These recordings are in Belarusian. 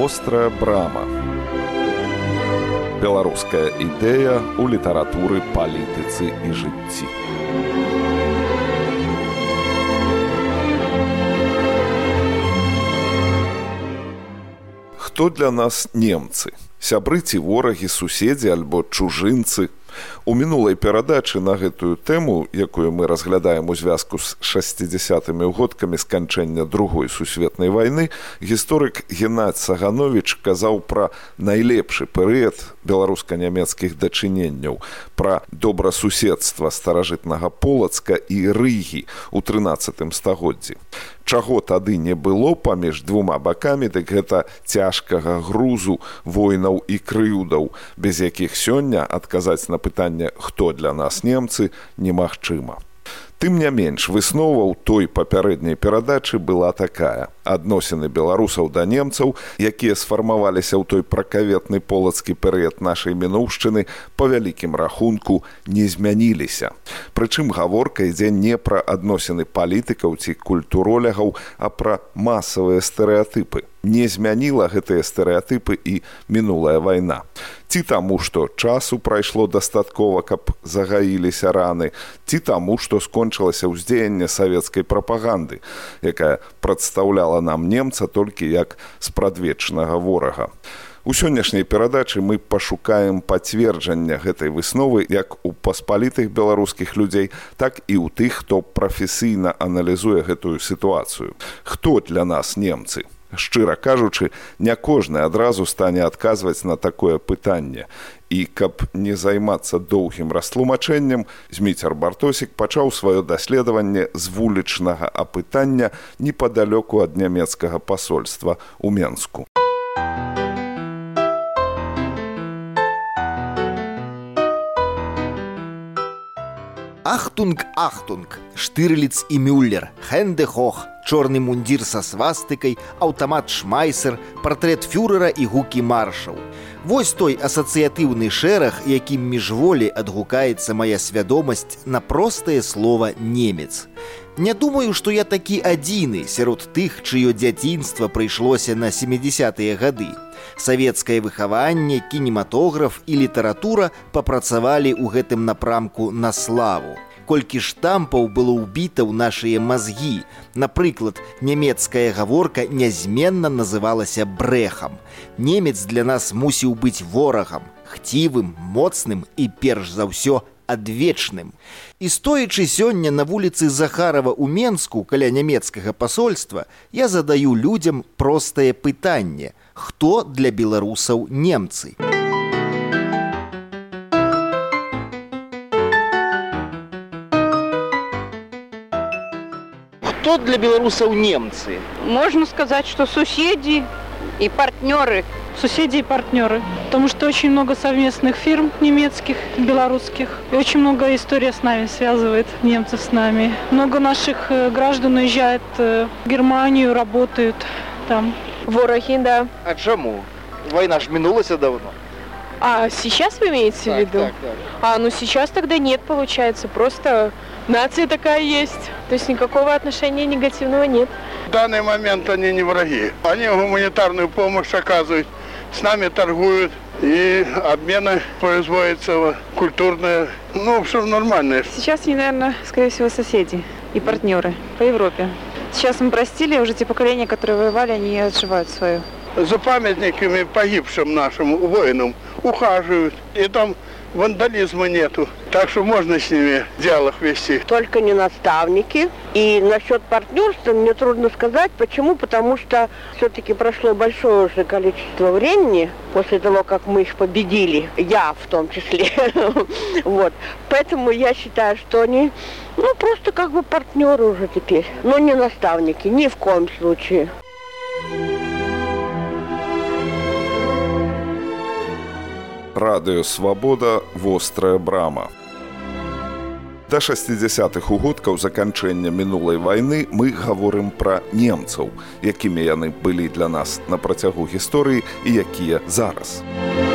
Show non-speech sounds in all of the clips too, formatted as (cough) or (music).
вострая брама. Беларуская ідэя ў літаратуры палітыцы і жыцці. Хто для нас немцы? Сябры ці ворагі, суседзі альбо чужынцы, У мінулай перадачы на гэтую тэму, якую мы разглядаем у звязку з 60-мі годкамі сканчэння другой сусветнай вайны, гісторык Геннад Саганович казаў пра найлепшы перыяд беларуска-нямецкіх дачыненняў, пра добрасуседства старажытнага полацка і рыгі ў 13 стагоддзі. Чаго тады не было паміж двума бакамі дык гэта цяжкага грузу войнаў і крыўдаў без якіх сёння адказаць на пытанне хто для нас немцы немагчыма. Тым не менш высноваў той папярэдняй перадачы была такая адносіны беларусаў да немцаў якія сфармаваліся ў той пракаветны полацкі перыяд нашай мінуўшчыны па вялікім рахунку не змяніліся прычым гаворка ідзе не пра адносіны палітыкаў ці культуролягаў а пра масавыя стэрэатыпы не змяніла гэтыя стэрэатыпы і мінулая вайна. Ці таму, што часу прайшло дастаткова, каб загаіліся раны, ці таму, што скончылася ўздзеянне савецкай прапаганды, якая прадстаўляла нам немца толькі як спрадвечнага ворага. У сённяшняй перадачы мы пашукаем пацверджання гэтай высновы як у паспалітых беларускіх людзей, так і ў тых, хто прафесійна аналізуе гэтую сітуацыю. Хто для нас немцы? Шчыра кажучы не кожны адразу стане адказваць на такое пытанне. І каб не займацца доўгім растлумачэннем зміцер бартосік пачаў сваё даследаванне з вулічнага апытання непадалёку ад нямецкага пасольства ў менску. Ахтунг Ахтунг, Штырліц і Мюллер, Хэндехох, чорны мундзір са свастыкай, аўтамат шмайсер, партрэт фюрера і гукі маршаў. Вось той асацыятыўны шэраг, якім міжволі адгукаецца мая свядомасць на простае слова немец. Не думаю, што я такі адзіны сярод тых, чыё дзяцінства прыйшлося на 70-тыя гады савецкае выхаванне, кінематограф і літаратура папрацавалі ў гэтым напрамку на славу. Колькі штампаў было ўбіта ў нашыя мазгі. Напрыклад, нямецкая гаворка нязменна называлася брэхам. Немец для нас мусіў быць ворагам, хцівым, моцным і перш за ўсё адвечным. І стоячы сёння на вуліцы Захарова ў Менску каля нямецкага пасольства, я задаю людзям простае пытанне: хто для беларусаў немцы. Кто для беларусаў немцы? Можно сказать, что суседи и партнеры. Соседи и партнеры. Потому что очень много совместных фирм немецких, белорусских. И очень много история с нами связывает немцев с нами. Много наших э, граждан уезжает э, в Германию, работают там. Вороги, да. А чему? Война ж минулась давно. А сейчас вы имеете так, в виду? Так, так. А, ну сейчас тогда нет, получается. Просто нация такая есть. То есть никакого отношения негативного нет. В данный момент они не враги. Они гуманитарную помощь оказывают, с нами торгуют. И обмены производятся культурные. Ну, все нормально. Сейчас они, наверное, скорее всего, соседи и партнеры по Европе. Сейчас мы простили, уже те поколения, которые воевали, они отживают свою. За памятниками погибшим нашим воинам ухаживают. И там вандализма нету. Так что можно с ними диалог вести. Только не наставники. И насчет партнерства мне трудно сказать. Почему? Потому что все-таки прошло большое уже количество времени после того, как мы их победили. Я в том числе. (laughs) вот. Поэтому я считаю, что они ну, просто как бы партнеры уже теперь. Но не наставники, ни в коем случае. Радыё свабода вострая брама. Да 60-х угодкаў заканчэння мінулай вайны мы гаворым пра немцаў якімі яны былі для нас на працягу гісторыі і якія зараз. у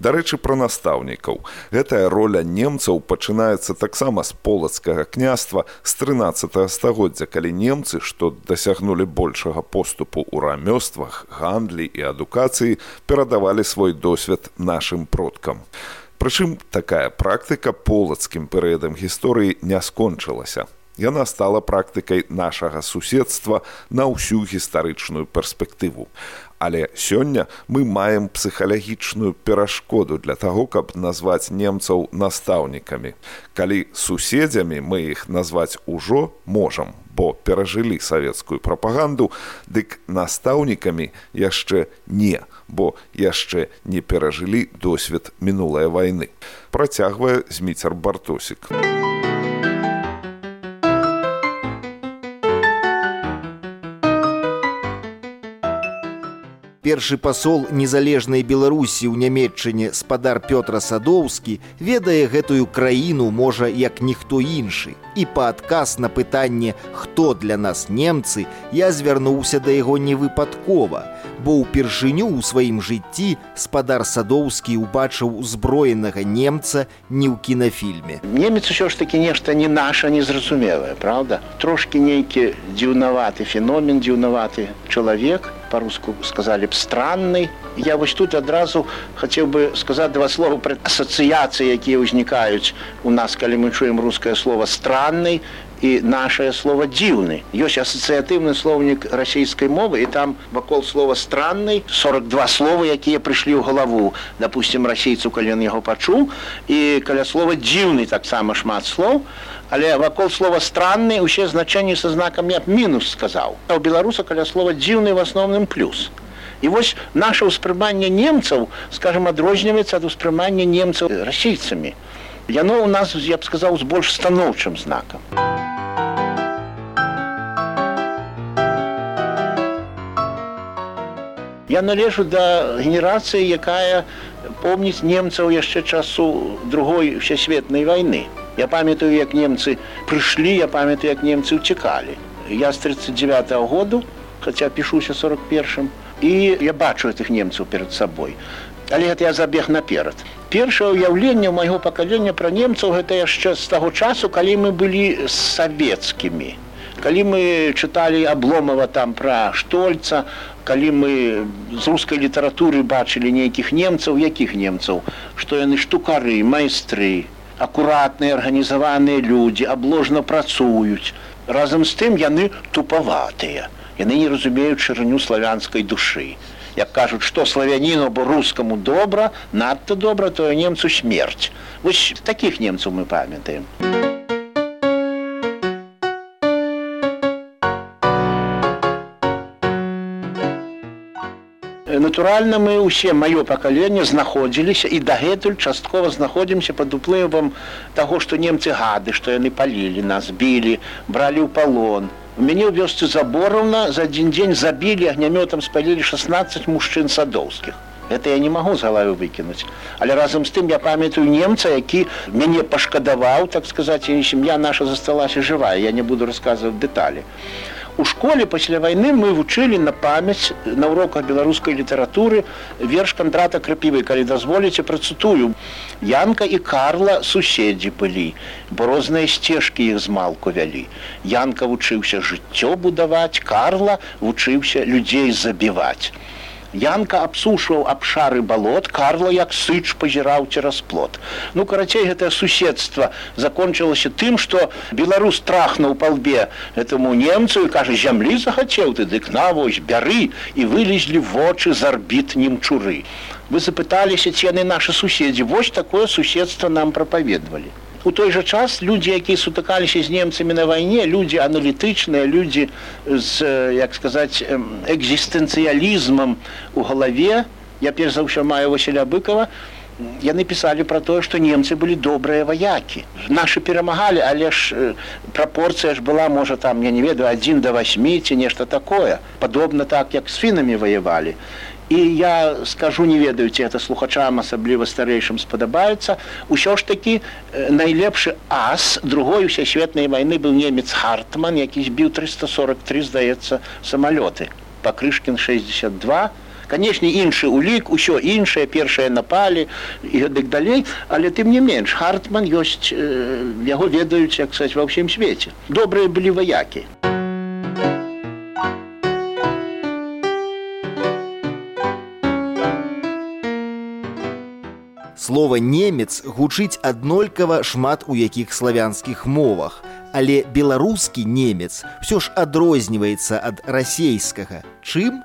Дарэчы, пра настаўнікаў. Гэтая роля немцаў пачынаецца таксама з полацкага княства з 13 стагоддзя, калі немцы, што дасягнулі большага поступу ў рамёствах, гандлі і адукацыі, перадавалі свой досвед нашым продкам. Прычым такая практыка полацкім перыядам гісторыі не скончылася. Яна стала практыкай нашага суседства на ўсю гістарычную перспектыву. Але сёння мы маем псіхалагічную перашкоду для таго, каб назваць немцаў настаўнікамі. Калі суседзямі мы іх назваць ужо можам, бо перажылі савецкую прапаганду, дык настаўнікамі яшчэ не, бо яшчэ не перажылі досвед мінулай вайны. Працягвае зміцер бартосік. Першы пасол незалежнай беларусі ў нямметчыне спадар пётра садоўскі ведае гэтую краіну можа як ніхто іншы. І па адказ на пытанне хто для нас немцы я звярнуўся да яго невыпадкова бо ўпершыню ў сваім жыцці спадар садоўскі ўбачыў узброенага немца не ў кінафільме. Немец усё ж таки нешта не наша незразумелае правда трошки нейкі дзіўнаваты феномен дзіўнаваты чалавек по-руску сказали б странный я вось тут адразу хацеў бы сказаць два слова пра асацыяцыі якія ўзнікаюць у нас калі мы чуем рускае слово странный і наше слово дзіўны ёсць асацыятыўны слоўнік расійскай мовы і там вакол слова странный 42 словы якія прыйшлі ў галаву допустим расейцу калі ён яго пачуў і каля слова дзіўны таксама шмат слоў але вакол слова странны усе значэнні са знакам я мінус сказаў. А у беларуса каля слова дзіўны в асноўным плюс і вось наше ўспрыманне немцаў скажем адрозніваецца ад успрымання немцаў расійцамі. Яно у нас я б сказаў з больш станоўчым знакам. Я належу да генерацыі, якая помніць немцаў яшчэ часу другой всесветнай войны. Я памятаю, як немцы прыйшлі, я памятаю, як немцы ўцікалі. Я з 39 -го году, хаця пішуся 41 і я бачу этих немцаў перад сабой. Але гэта я забег наперад. Першае ўяўленне майго пакалення пра немцаў гэта яшчэ з таго часу, калі мы былі савецкімі. Калі мы чыталі абломава там пра штольца, калі мы з рускай літаратуры бачылі нейкіх немцаў якіх немцаў што яны штукары майстры акуратныя арганізаваныя людзі абложна працуюць. Разам з тым яны тупаватыя. Яны не разумеюць шырыню славянскай душы. Як кажуць што славяніну або рускаму добра надта добра тое немцу смерць. Вось такіх немцаў мы памятаем. у натуральна мы ўсе маё пакаленне знаходзіліся і дагэтуль часткова знаходзімся пад уплывам таго што немцы гады што яны палілі нас білі бралі ў палон. У мяне ў вёсцы забораўна за адзін дзень забілі агнямётам спалілі 16 мужчын садоўскіх. Это я не магу з галавы выкінуць. Але разам з тым я памятаю немца які мяне пашкадаваў так сказаць і сям'я наша засталася жывая. Я не буду расказваць дэталі. а У школе пасля вайны мы вучылі на памяць на уроках беларускай літаратуры верш кандрата крапівы, калі дазволіце працытую. Янка і Карла суседзі былі, бо розныя сцежкі іх змалку вялі. Янка вучыўся жыццё будаваць, Карла вучыўся людзей забіваць. Янка абсушваў абшары балот, Карла як сыч пазіраў цераз плот. Ну карацей гэтае суседства закончылася тым, што беларус трахнуў палбе этому немцу і кажа зямлі захацеў ты дык на вось бяры і вылезлі вочы з арбіт немчуры. Вы запыталіся, ці яны нашы суседзі, вось такое суседства нам прапаведвалі у той жа час людзі якія сутыкаліся з немцамі на вайне людзі аналітычныя людзі з як сказаць экзістэнцыялізмам у галаве я перш за ўсё маю васіля быкова яны пісалі пра тое што немцы былі добрыя ваякі нашы перамагалі але ж прапорцыя ж была можа там я не ведаю адзін да восьмі ці нешта такое падобна так як з фінамі ваявалі і я скажу не ведаю ці это слухачам асабліва старэйшым спадабаецца. Ўсё ж такі найлепшы ас другой усесветнай вайны быў немец хартман які збіў 343 здаецца самалёты. Пакрышкін 62 канешне іншы улік усё іншае першае напалі і гэтак далей. Але тым не менш хартман ёсць э, яго ведаюць як сказать ва ўсім свеце. Добрыя былі ваякі Слова немец гучыць аднолькава шмат у якіх славянскіх мовах, але беларускі немец ўсё ж адрозніваецца ад расейскага. Чым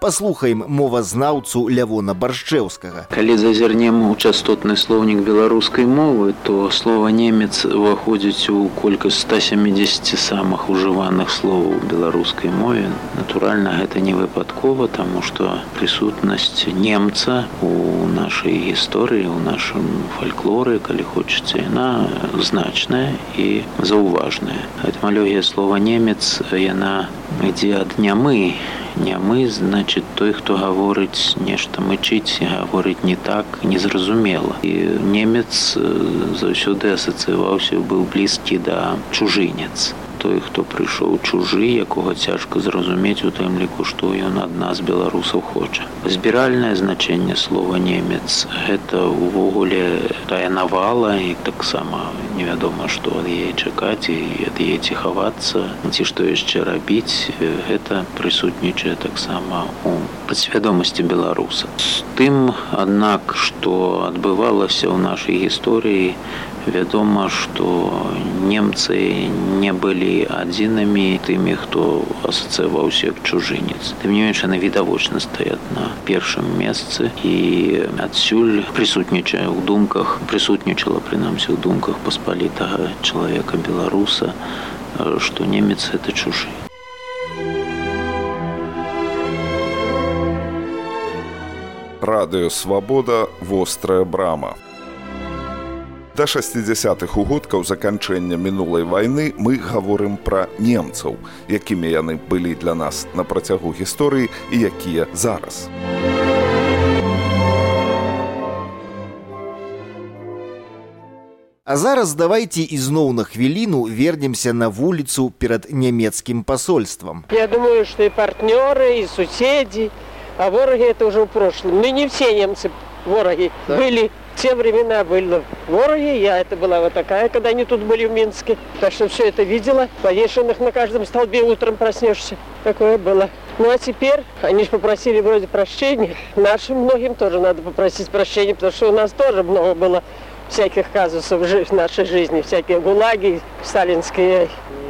паслухаем мовазнаўцу лявона баршчэўскага. Калі зазірнем у частотны слоўнік беларускай мовы то слова немец уваходзіць у колькасць 170 самых ужываных словаў беларускай мове. Натуральна гэта не выпадкова таму што прысутнасць немца у нашай гісторыі у нашым фальклоры калі хочаце яна значная і заўважная. Этмалогія слова немец яна ідзе ад нямы нямы значит той хто гаворыць нешта мычыць гаворыць не так незразумела. І немец заўсёды асацыяваўся быў блізкі да чужынец той хто прыйшоў чужы якога цяжка зразумець у тым ліку што ён ад нас беларусаў хоча. Збіральнае значэнне слова немец гэта увогуле тая навала і таксама невядома што ад яе чакаць і ад яе ці хавацца ці што яшчэ рабіць. Гэта прысутнічае таксама у падсвядомасці беларуса. З тым аднак што адбывалася ў нашай гісторыі вядома што немцы не былі адзінымі тымі хто асацыяваўся як чужынец. Тым не менш яны відавочна стаят на першым месцы і адсюль прысутнічае ў думках прысутнічала прынамсі ў думках паспалітага чалавека беларуса што немец это чужы. Радыё свабода вострая брама Да 60-х угодкаў заканчэння мінулай вайны мы гаворым пра немцаў, якімі яны былі для нас на працягу гісторыі і якія зараз. А зараз давайте ізноў на хвіліну вернемся на вуліцу перад нямецкім посольствам. Я думаю, что и партнеры, и соседи, а вороги это уже в прошлом. Ну не все немцы вороги так. были те времена были вороги, я это была вот такая, когда они тут были в Минске. Так что все это видела, повешенных на каждом столбе утром проснешься. Такое было. Ну а теперь они же попросили вроде прощения. Нашим многим тоже надо попросить прощения, потому что у нас тоже много было всяких казусов в нашей жизни, всякие гулаги сталинские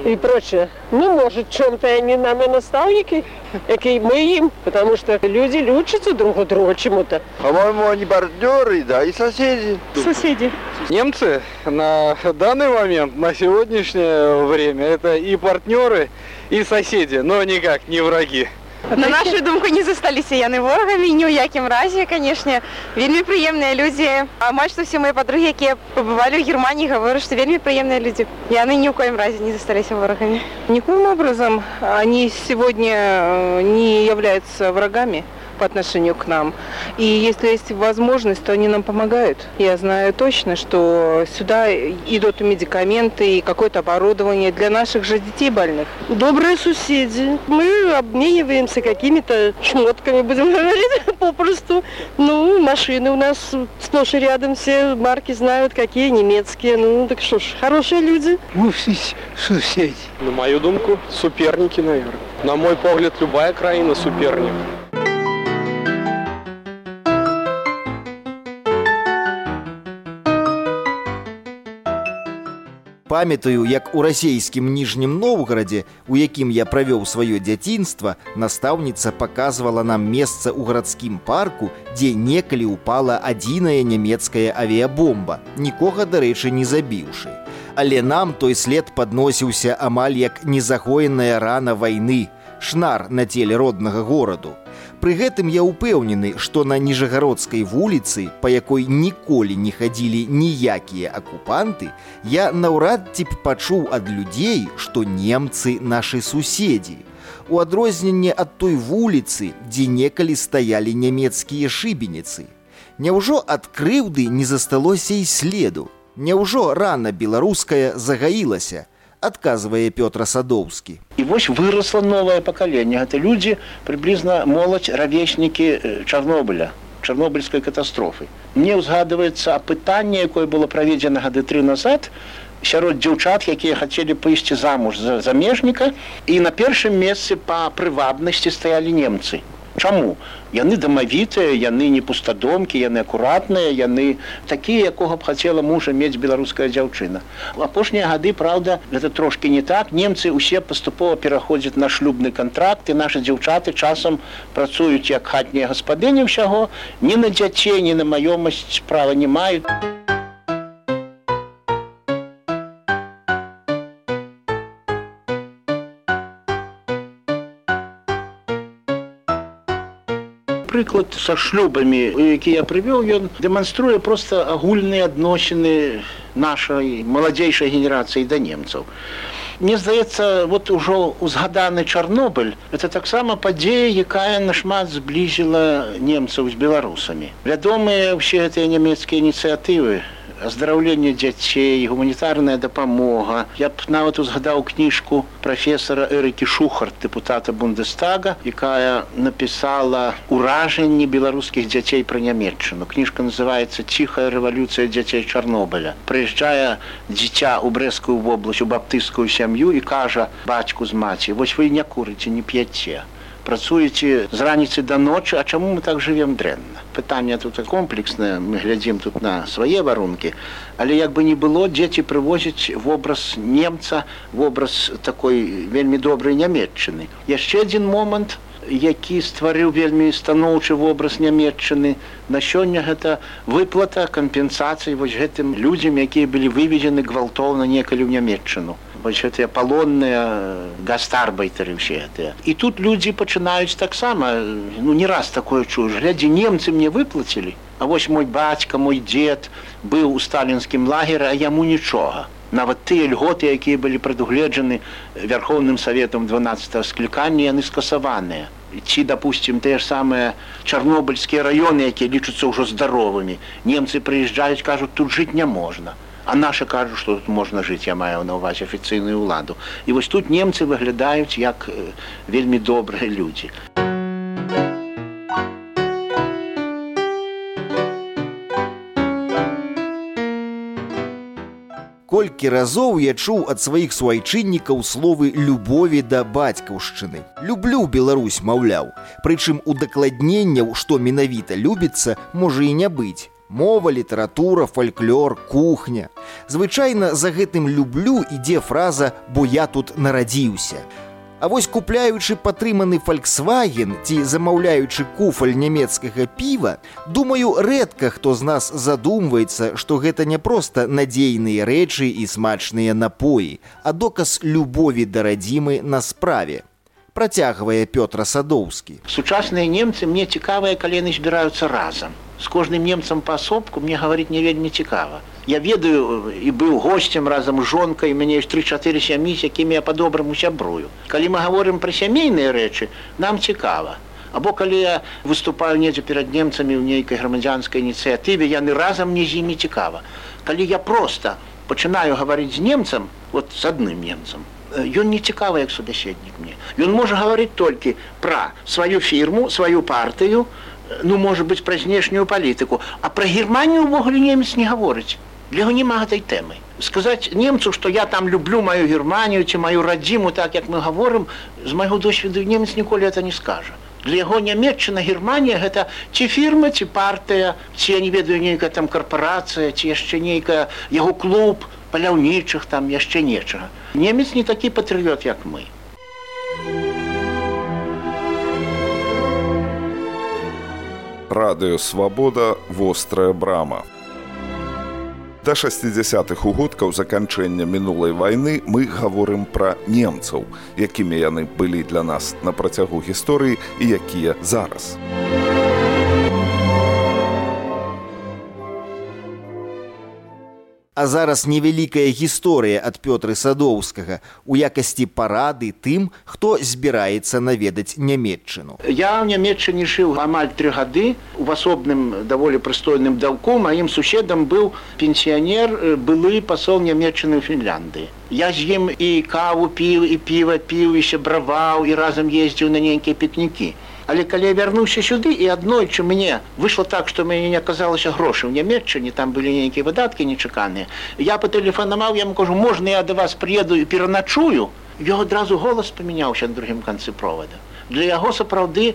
и прочее. Ну, может, в чем-то они нам и наставники, как и мы им, потому что люди учатся друг у друга чему-то. По-моему, они партнеры, да, и соседи. Соседи. Немцы на данный момент, на сегодняшнее время, это и партнеры, и соседи, но никак не враги. На нашу думку не засталіся яны ворагамі ні ў якім разе канешне вельмі прыемныя людзі амаль што все мои подруги якія пабывалі ў германії гаворы што вельмі прыемныя людзі яны ні ў коім разе не засталіся ворагамі никоим образом они сегодня э, не являются врагами по отношению к нам. И если есть возможность, то они нам помогают. Я знаю точно, что сюда идут медикаменты и какое-то оборудование для наших же детей больных. Добрые соседи. Мы обмениваемся какими-то шмотками, будем говорить, (laughs) попросту. Ну, машины у нас сплошь и рядом, все марки знают, какие немецкие. Ну, так что ж, хорошие люди. Мы все соседи. На мою думку, суперники, наверное. На мой погляд, любая краина суперник. Памятаю як у расійскім ніжнім новгарадзе у якім я правёў сваё дзяцінства настаўніца показывала нам месца ў гарадскім парку дзе некалі упала адзіная нямецкая авіябомба нікога дарэчы не забіўшы але нам той след падносіўся амаль як незагоенная рана вайны шнар на целе роднага гораду Пры гэтым я ўпэўнены, што на ніжагародскай вуліцы, па якой ніколі не хадзілі ніякія акупанты, я наўрад ці б пачуў ад людзей, што немцы нашы суседзі. У адрозненне ад той вуліцы, дзе некалі стаялі нямецкія шыбеніцы. Няўжо ад крыўды не засталося і следу. Няўжо рана беларуская загаілася, адказвае Пётра Садоўскі. І вось выросла новае пакаленне. Гэта людзі прыблізна моладзь равеснікі Чарнобыля чарнобыльскай катастрофы. Мне ўзгадваецца апытанне, якое было праведзена гады тры назад, сярод дзяўчат, якія хацелі пайсці замуж за замежніка і на першым месцы па прывабнасці стаялі немцы. Чаму? Яны дамавітыя, яны не пустадомкі, яны акуратныя, яны такія, якога б хацела мужа мець беларуская дзяўчына. У апошнія гады, праўда, гэта трошкі не так. Немцы ўсе паступова пераходзяць на шлюбны кантракт і нашы дзяўчаты часам працуюць як хатнія гаспадыні ўсяго, ні на дзяцей, ні на маёмасць права не маюць. Прыклад са шлюбамі які я прывёў ён дэманструе просто агульныя адносіны нашай маладзейшай генерацыі да немцаў. Мне здаецца вот ужо узгаданы чарнобыль это таксама падзея якая нашмат зблізіла немцаў з беларусамі. Вядомыя ўсе гэтыя нямецкія ініцыятывы аздараўленне дзяцей гуманітарная дапамога я б нават узгадаў кніжку прафесара эрыкі шухар депутата бундестага якая напісала уражанні беларускіх дзяцей пра нямметчыну кніжка называется ціхая рэвалюцыя дзяцей чарнобыля прыязджае дзіця ў брэскую вобласць у баптыскую сям'ю і кажа бацьку з маці вось вы не курыце не п'яце працуеце з раніцы да ночы а чаму мы так живвем дрэнна? Пытанне тут комплекснае мы глядзім тут на свае варункі але як бы не было дзеці прывозяць вобраз немца вобраз такой вельмі добрай нямметчыны яшчэ адзін момант які стварыў вельмі станоўчы вобраз нямметчыны на сёння гэта выплата кампенсацыі вось гэтым людзям якія былі выведзены гвалтоўна некалі ў нямметчыну вось гэтыя палонныя гастарбайтары ўсе гэтыя і тут людзі пачынаюць таксама ну не раз такое чуш глядзі немцы мне выплацілі А вось мой бацька мой дзед быў у сталінскім лагеры а яму нічога нават тыя льготы якія былі прадугледжаны вярхоўным саветам 12 склікання яны скасаваныя. Ці допустим тыя ж самыя чарнобыльскія раёны якія лічацца ўжо здаровымі. Немцы прыязджаюць кажуць тут жыць не можна а наша кажуць што тут можна жыць я маю на ўвазе афіцыйную ўладу і вось тут немцы выглядаюць як вельмі добрыя людзі колькі разоў я чуў ад сваіх суайчыннікаў словы любові да бацькаўшчыны люблю Беларусь маўляў. Прычым удакладненняў што менавіта любіцца можа і не быць мова літаратура фальклор кухня. Звычайна за гэтым люблю ідзе фраза бо я тут нарадзіўся. А вось купляючы падтрыманы фальксваген ці замаўляючы куфаль нямецкага піва думаю рэдка хто з нас задумваецца што гэта не проста надзейныя рэчы і смачныя напоі а доказ любові да радзімы на справе працягвае Пётра садоўскі сучасныя немцы мне цікавыя калі яны збіраюцца разам з кожным немцам паасобку мне гаварыць не вельмі цікава. Я ведаю і быў госцем разам жонкай, мяне ёсць тры-чатыры сямі, з якімі я па-добраму сябрую. Калі мы гаворым пра сямейныя рэчы, нам цікава. Або калі я выступаю недзе перад немцамі ў нейкай грамадзянскай ініцыятыве, яны разам не з імі цікава. Калі я проста пачынаю гаварыць з немцам вот з адным немцам, Ён не цікавы як субяседнік мне. Ён можа гаварыць толькі пра сваю фірму, сваю партыю, ну можа быць пра знешнюю палітыку а пра германію ўвогуле немец не гаворыць для яго няма гэтай тэмы сказаць немцу што я там люблю маю германію ці маю радзіму так як мы гаворым з майго досведу немец ніколі это не скажа для яго нямметчына германія гэта ці фірма ці партыя ці я не ведаю нейкая там карпорацыя ці яшчэ нейкая яго клуб паляўнічых там яшчэ нечага. Немец не такі патрыёт як мы. Радыё свабода вострая брама. Да 60-х угодкаў заканчэння мінулай вайны мы гаворым пра немцаў якімі яны былі для нас на працягу гісторыі і якія зараз А зараз невялікая гісторыя ад Пётры Садоўскага у якасці парады тым, хто збіраецца наведаць нямметчыну. Я ў нямметчыне жыў амаль тры гады у асобным даволі прыстойным даўку маім суседам быў пенсіянер былы пасол нямметчыны ў Фінляндыі. Я з ім і каву піў і піва піў і сябраваў і разам ездзіў на нейкія пікнікі. Але калі я вярнуўся сюды і аднойчы мне выйшло так, што мяне не аказалася грошы ў нямметчыне, там былі нейкія выдаткі нечаканыя. Я патэлефанаваў, я кажу, можна я да вас прыеду і пераначую. Ён адразу голас памяняўся на другім канцы провода. Для яго сапраўды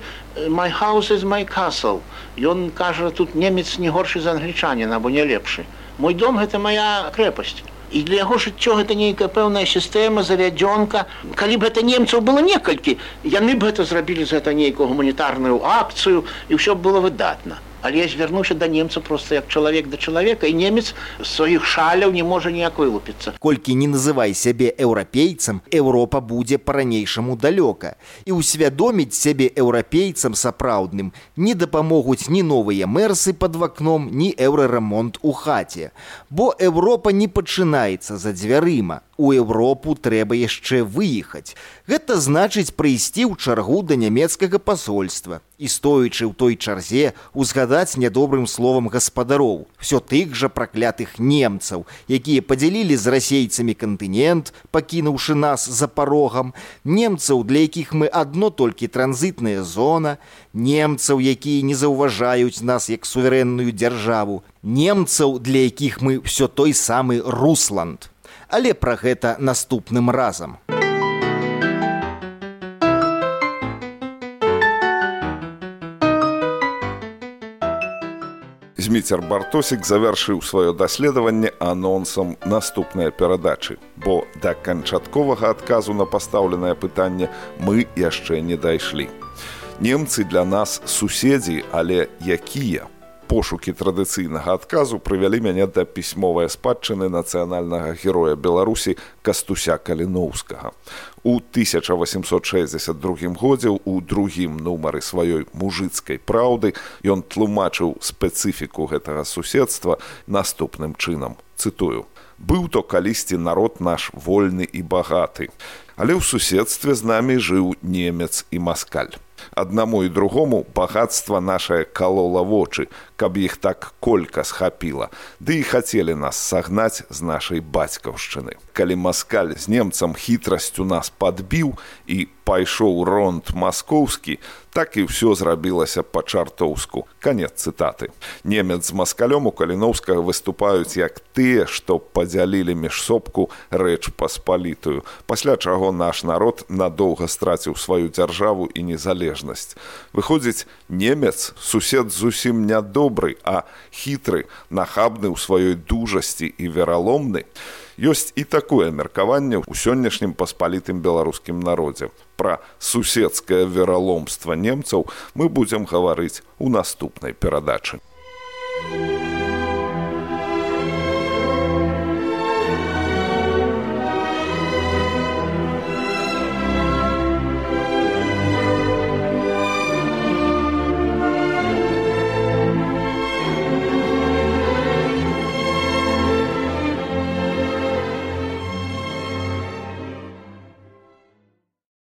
my house is my castle. Ён кажа, тут немец не горшы за англічаніна або не лепшы. Мой дом гэта моя крэпасць і для яго жыццё гэта нейкая пэўная сістэма завядзёнка калі б гэта немцаў было некалькі яны б гэта зрабілі за гэта нейкую гуманітарную акцыю і ўсё было выдатна але я звярнуўся да немца просто як чалавек да чалавека і немец сваіх шаляў не можа ніяк вылупіцца колькі не называй сябе еўрапейцам Еўропа будзе па-ранейшаму далёка. І ўсвядоміць сябе еўрапейцам сапраўдным не дапамогуць ні новыя мэрсы под вакном ні еўрарамонт у хаце. Бо Еўропа не пачынаецца за дзвярыма. У Еўропу трэба яшчэ выехаць. Гэта значыць прыйсці ў чаргу да нямецкага пасольства і стоячы ў той чарзе узгадаць нядобрым словам гаспадароў, усё тых жа праклятых немцаў, якія падзялілі з расейцамі кантынент, пакінуўшы нас за парогам, немцаў, для якіх мы адно толькі транзітная зона, немцаў, якія не заўважаюць нас як суверэнную дзяржаву, немцаў, для якіх мы ўсё той самы русланд але пра гэта наступным разам. Зміцер Бартосік завяршыў сваё даследаванне анонсам наступнай перадачы, бо да канчатковага адказу на пастаўленае пытанне мы яшчэ не дайшлі. Немцы для нас суседзі, але якія? Пошукі традыцыйнага адказу прывялі мяне да пісьмовай спадчыны нацыянальнага героя беларусі кастуся каліноўскага. У 1862 годзе у другім нумары сваёй мужыцкай праўды ён тлумачыў спецыфіку гэтага суседства наступным чынам. Цытую быў то калісьці народ наш вольны і багаты але ў суседстве з намі жыў немец і маскаль аднаму і другому багатства нашае калола вочы, каб іх так колька схапіла, ды і хацелі нас сагнаць з нашай бацькаўшчыны. Калі маскаль з немцам хітрасцю нас падбіў і пайшоў ронт маскоўскі, так і ўсё зрабілася па-чартоўску. канец цытаты. Немец з маскалём у каліноўскага выступаюць як тыя, што падзялілі міжсобку рэч паспалітую, пасля чаго наш народ надоўга страціў сваю дзяржаву і незалежнасць. Выходзіць, немец сусед зусім нядобры, а хітры, нахабны ў сваёй дужасці і вераломны, ёсць і такое меркаванне ў сённяшнім паспалітым беларускім народзе. Пра суседскае вераломства немцаў мы будзем гаварыць у наступнай перадачы. Thank you